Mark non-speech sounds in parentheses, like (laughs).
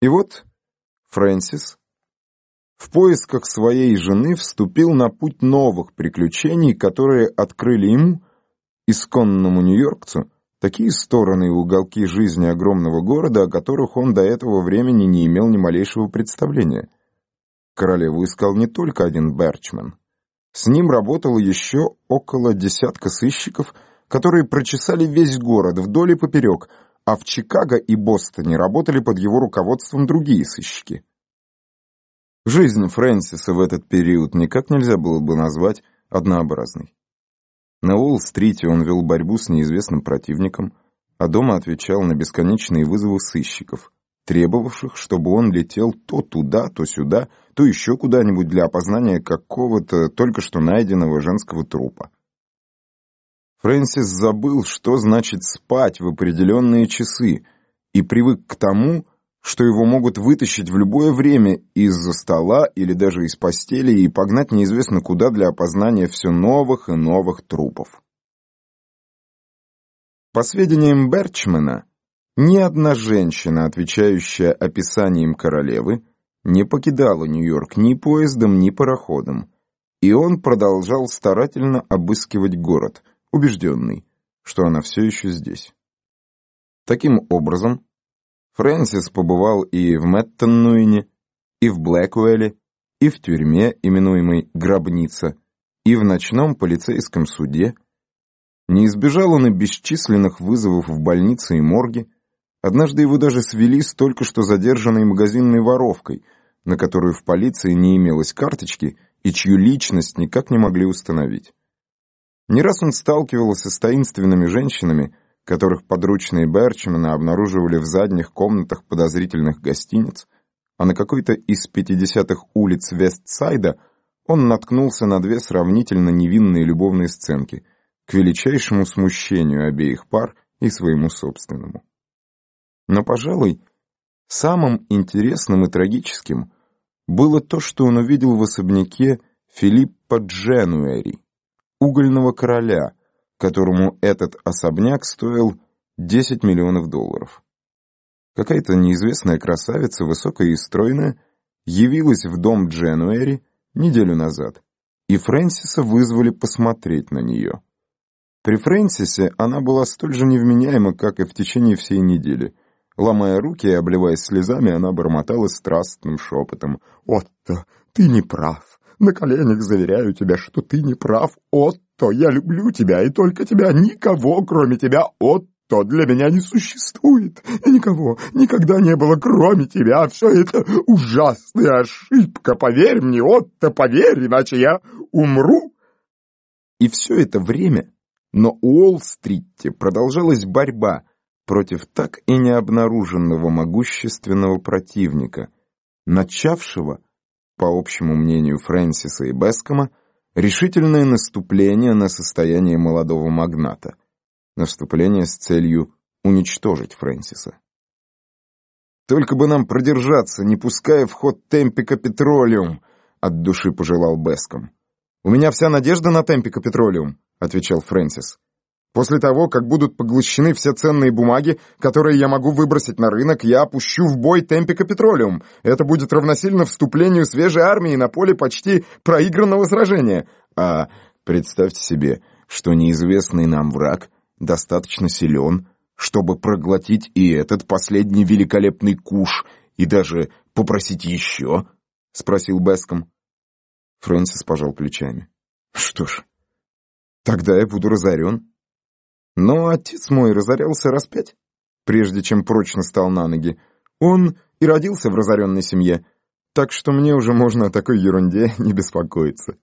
И вот Фрэнсис в поисках своей жены вступил на путь новых приключений, которые открыли ему, исконному нью-йоркцу, такие стороны и уголки жизни огромного города, о которых он до этого времени не имел ни малейшего представления. Королеву искал не только один Берчман. С ним работало еще около десятка сыщиков, которые прочесали весь город вдоль и поперек, а в Чикаго и Бостоне работали под его руководством другие сыщики. Жизнь Фрэнсиса в этот период никак нельзя было бы назвать однообразной. На Уолл-стрите он вел борьбу с неизвестным противником, а дома отвечал на бесконечные вызовы сыщиков, требовавших, чтобы он летел то туда, то сюда, то еще куда-нибудь для опознания какого-то только что найденного женского трупа. Фрэнсис забыл, что значит спать в определенные часы, и привык к тому, что его могут вытащить в любое время из-за стола или даже из постели и погнать неизвестно куда для опознания все новых и новых трупов. По сведениям Берчмена, ни одна женщина, отвечающая описанием королевы, не покидала Нью-Йорк ни поездом, ни пароходом, и он продолжал старательно обыскивать город, убежденный, что она все еще здесь. Таким образом, Фрэнсис побывал и в Мэттеннуине, и в Блэкуэле, и в тюрьме, именуемой «Гробница», и в ночном полицейском суде. Не избежал он и бесчисленных вызовов в больнице и морге. Однажды его даже свели с только что задержанной магазинной воровкой, на которую в полиции не имелось карточки и чью личность никак не могли установить. Не раз он сталкивался с таинственными женщинами, которых подручные Берчмана обнаруживали в задних комнатах подозрительных гостиниц, а на какой-то из 50-х улиц Вестсайда он наткнулся на две сравнительно невинные любовные сценки, к величайшему смущению обеих пар и своему собственному. Но, пожалуй, самым интересным и трагическим было то, что он увидел в особняке Филиппа Дженуэри, угольного короля, которому этот особняк стоил 10 миллионов долларов. Какая-то неизвестная красавица, высокая и стройная, явилась в дом Дженуэри неделю назад, и Фрэнсиса вызвали посмотреть на нее. При Фрэнсисе она была столь же невменяема, как и в течение всей недели. Ломая руки и обливаясь слезами, она бормотала страстным шепотом. «Отто, ты не прав. На коленях заверяю тебя, что ты не прав, Отто то я люблю тебя, и только тебя, никого, кроме тебя, Отто, для меня не существует. И никого, никогда не было, кроме тебя. Все это ужасная ошибка, поверь мне, Отто, поверь, иначе я умру. И все это время на Уолл-стрите продолжалась борьба против так и не обнаруженного могущественного противника, начавшего, по общему мнению Фрэнсиса и Бескома, решительное наступление на состояние молодого магната. Наступление с целью уничтожить Фрэнсиса. «Только бы нам продержаться, не пуская в ход Темпика Петролиум», — от души пожелал Беском. «У меня вся надежда на Темпика Петролиум», — отвечал Фрэнсис. После того, как будут поглощены все ценные бумаги, которые я могу выбросить на рынок, я опущу в бой Темпика Петролиум. Это будет равносильно вступлению свежей армии на поле почти проигранного сражения. А представьте себе, что неизвестный нам враг достаточно силен, чтобы проглотить и этот последний великолепный куш и даже попросить еще? — спросил Беском. Фрэнсис пожал плечами. — Что ж, тогда я буду разорен. Но отец мой разорялся раз пять, прежде чем прочно стал на ноги. Он и родился в разоренной семье, так что мне уже можно о такой ерунде (laughs) не беспокоиться.